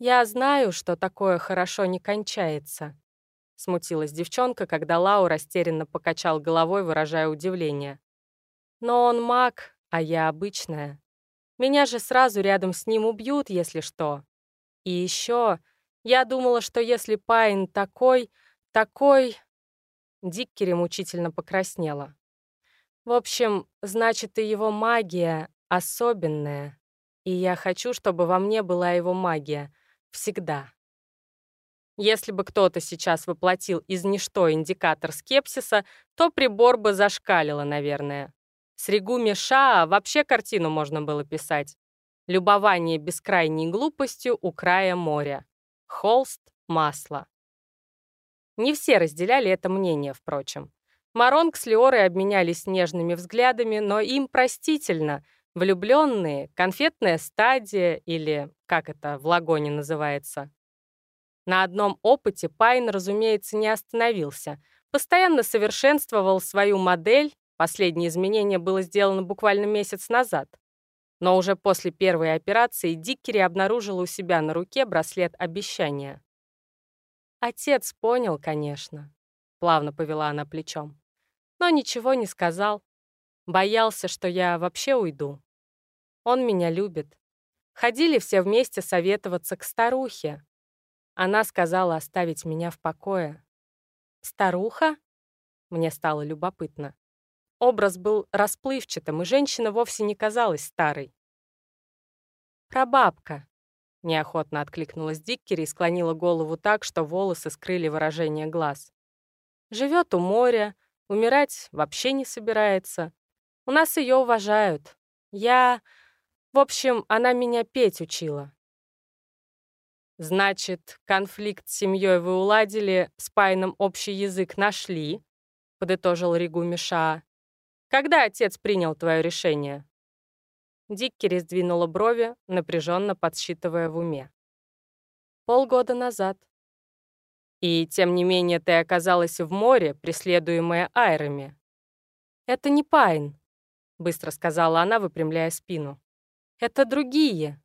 Speaker 1: «Я знаю, что такое хорошо не кончается», — смутилась девчонка, когда Лау растерянно покачал головой, выражая удивление. «Но он маг, а я обычная. Меня же сразу рядом с ним убьют, если что. И еще, я думала, что если Пайн такой, такой...» Диккери мучительно покраснела. «В общем, значит, и его магия особенная. И я хочу, чтобы во мне была его магия. Всегда. Если бы кто-то сейчас воплотил из ничто индикатор скепсиса, то прибор бы зашкалило, наверное. С Ригуми Шаа вообще картину можно было писать. Любование бескрайней глупостью у края моря. Холст, масло. Не все разделяли это мнение, впрочем. Маронг с Леорой обменялись нежными взглядами, но им простительно — Влюбленные, конфетная стадия или, как это в лагоне называется. На одном опыте Пайн, разумеется, не остановился. Постоянно совершенствовал свою модель, последнее изменение было сделано буквально месяц назад. Но уже после первой операции Диккери обнаружила у себя на руке браслет обещания. Отец понял, конечно. Плавно повела она плечом. Но ничего не сказал. Боялся, что я вообще уйду. Он меня любит. Ходили все вместе советоваться к старухе. Она сказала оставить меня в покое. «Старуха?» Мне стало любопытно. Образ был расплывчатым, и женщина вовсе не казалась старой. «Прабабка», — неохотно откликнулась Диккери и склонила голову так, что волосы скрыли выражение глаз. «Живет у моря, умирать вообще не собирается. У нас ее уважают. Я... В общем, она меня петь учила. Значит, конфликт с семьей вы уладили, с Пайном общий язык нашли, подытожил Ригу Миша. Когда отец принял твое решение? Диккери сдвинула брови, напряженно подсчитывая в уме. Полгода назад. И, тем не менее, ты оказалась в море, преследуемая айрами. Это не Пайн, быстро сказала она, выпрямляя спину. Это другие.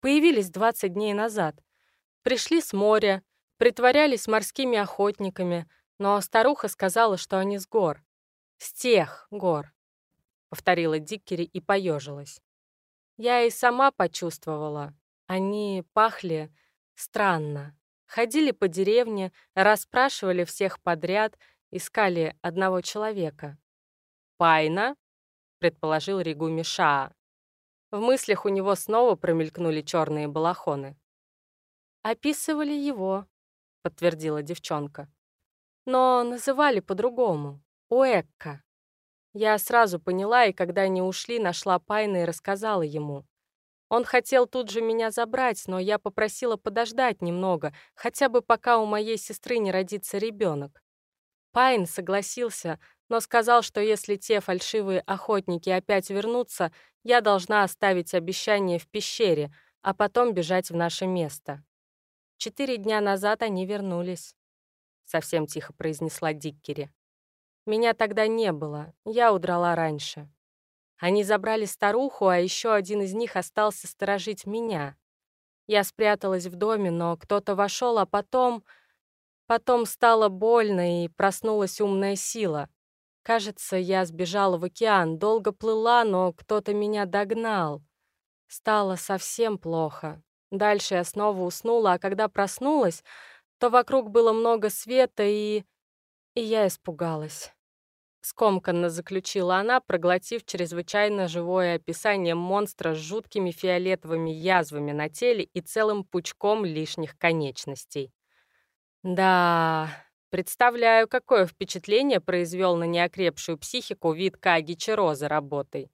Speaker 1: Появились 20 дней назад. Пришли с моря, притворялись морскими охотниками, но старуха сказала, что они с гор. С тех гор, повторила Диккери и поежилась. Я и сама почувствовала. Они пахли странно. Ходили по деревне, расспрашивали всех подряд, искали одного человека. «Пайна?» — предположил Ригу Мишаа. В мыслях у него снова промелькнули черные балахоны. «Описывали его», — подтвердила девчонка. «Но называли по-другому. Уэкка». Я сразу поняла, и когда они ушли, нашла Пайна и рассказала ему. Он хотел тут же меня забрать, но я попросила подождать немного, хотя бы пока у моей сестры не родится ребенок. Пайн согласился, но сказал, что если те фальшивые охотники опять вернутся, я должна оставить обещание в пещере, а потом бежать в наше место. Четыре дня назад они вернулись, — совсем тихо произнесла Диккери. Меня тогда не было, я удрала раньше. Они забрали старуху, а еще один из них остался сторожить меня. Я спряталась в доме, но кто-то вошел, а потом... Потом стало больно, и проснулась умная сила. Кажется, я сбежала в океан, долго плыла, но кто-то меня догнал. Стало совсем плохо. Дальше я снова уснула, а когда проснулась, то вокруг было много света, и... и я испугалась. Скомканно заключила она, проглотив чрезвычайно живое описание монстра с жуткими фиолетовыми язвами на теле и целым пучком лишних конечностей. Да, Представляю, какое впечатление произвел на неокрепшую психику вид Каги Чиро работой.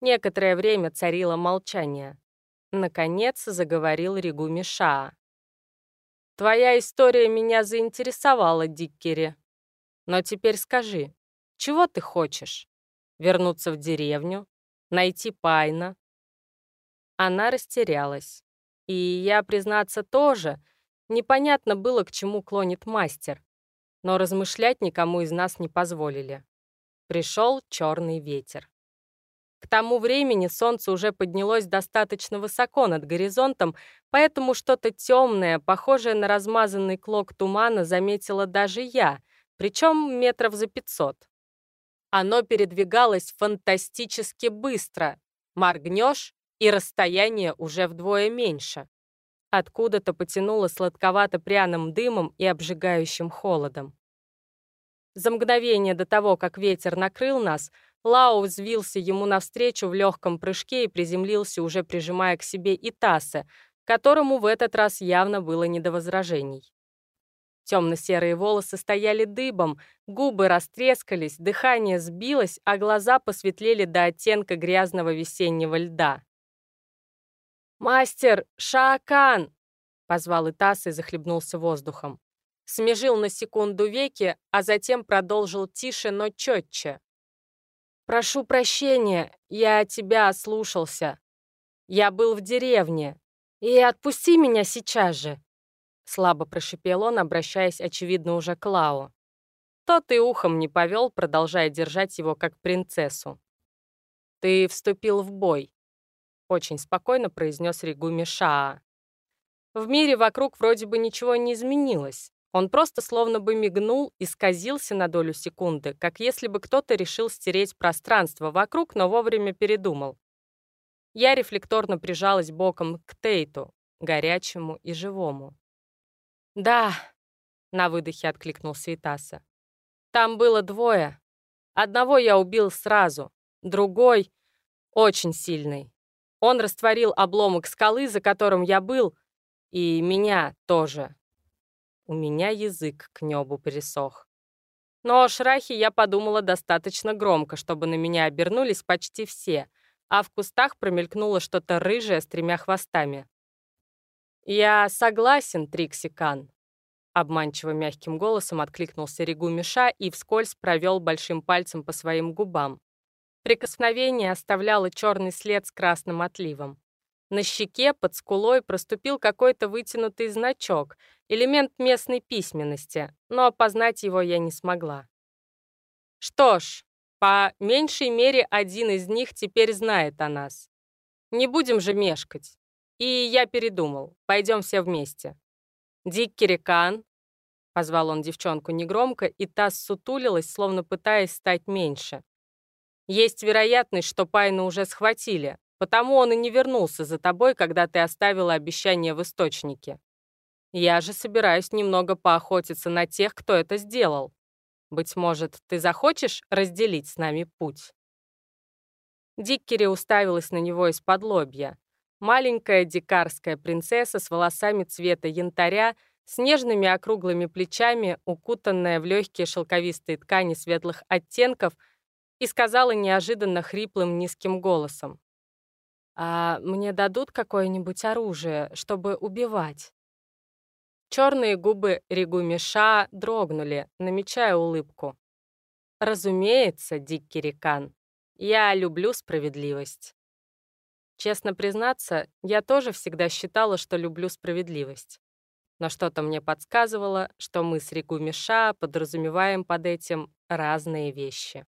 Speaker 1: Некоторое время царило молчание. Наконец заговорил Ригу Миша. «Твоя история меня заинтересовала, Диккери. Но теперь скажи, чего ты хочешь? Вернуться в деревню? Найти Пайна? Она растерялась. И я, признаться, тоже. Непонятно было, к чему клонит мастер. Но размышлять никому из нас не позволили. Пришел черный ветер. К тому времени солнце уже поднялось достаточно высоко над горизонтом, поэтому что-то темное, похожее на размазанный клок тумана, заметила даже я, причем метров за пятьсот. Оно передвигалось фантастически быстро. Моргнешь, и расстояние уже вдвое меньше. Откуда-то потянуло сладковато-пряным дымом и обжигающим холодом. За мгновение до того, как ветер накрыл нас, Лао взвился ему навстречу в легком прыжке и приземлился, уже прижимая к себе и Тасса, которому в этот раз явно было не до возражений. Темно-серые волосы стояли дыбом, губы растрескались, дыхание сбилось, а глаза посветлели до оттенка грязного весеннего льда. «Мастер, Шаакан!» — позвал Итас и захлебнулся воздухом. Смежил на секунду веки, а затем продолжил тише, но четче. «Прошу прощения, я тебя ослушался. Я был в деревне. И отпусти меня сейчас же!» Слабо прошипел он, обращаясь, очевидно, уже к Лао. Тот и ухом не повел, продолжая держать его как принцессу. «Ты вступил в бой», — очень спокойно произнес Ригуми Шаа. В мире вокруг вроде бы ничего не изменилось. Он просто словно бы мигнул и сказился на долю секунды, как если бы кто-то решил стереть пространство вокруг, но вовремя передумал. Я рефлекторно прижалась боком к Тейту, горячему и живому. «Да», — на выдохе откликнулся Итаса. «Там было двое. Одного я убил сразу, другой — очень сильный. Он растворил обломок скалы, за которым я был, и меня тоже. У меня язык к небу пересох. Но о шрахе я подумала достаточно громко, чтобы на меня обернулись почти все, а в кустах промелькнуло что-то рыжее с тремя хвостами. «Я согласен, Триксикан», — обманчиво мягким голосом откликнулся Ригу Миша и вскользь провел большим пальцем по своим губам. Прикосновение оставляло черный след с красным отливом. На щеке под скулой проступил какой-то вытянутый значок, элемент местной письменности, но опознать его я не смогла. Что ж, по меньшей мере один из них теперь знает о нас. Не будем же мешкать. И я передумал. Пойдем все вместе. Дик Кирикан, позвал он девчонку негромко, и та сутулилась, словно пытаясь стать меньше. Есть вероятность, что Пайна уже схватили, потому он и не вернулся за тобой, когда ты оставила обещание в источнике. Я же собираюсь немного поохотиться на тех, кто это сделал. Быть может, ты захочешь разделить с нами путь?» Диккери уставилась на него из-под лобья. Маленькая дикарская принцесса с волосами цвета янтаря, с нежными округлыми плечами, укутанная в легкие шелковистые ткани светлых оттенков, и сказала неожиданно хриплым низким голосом. «А мне дадут какое-нибудь оружие, чтобы убивать?» Черные губы Ригумиша дрогнули, намечая улыбку. «Разумеется, Дикий Рекан, я люблю справедливость». Честно признаться, я тоже всегда считала, что люблю справедливость. Но что-то мне подсказывало, что мы с Ригумиша подразумеваем под этим разные вещи.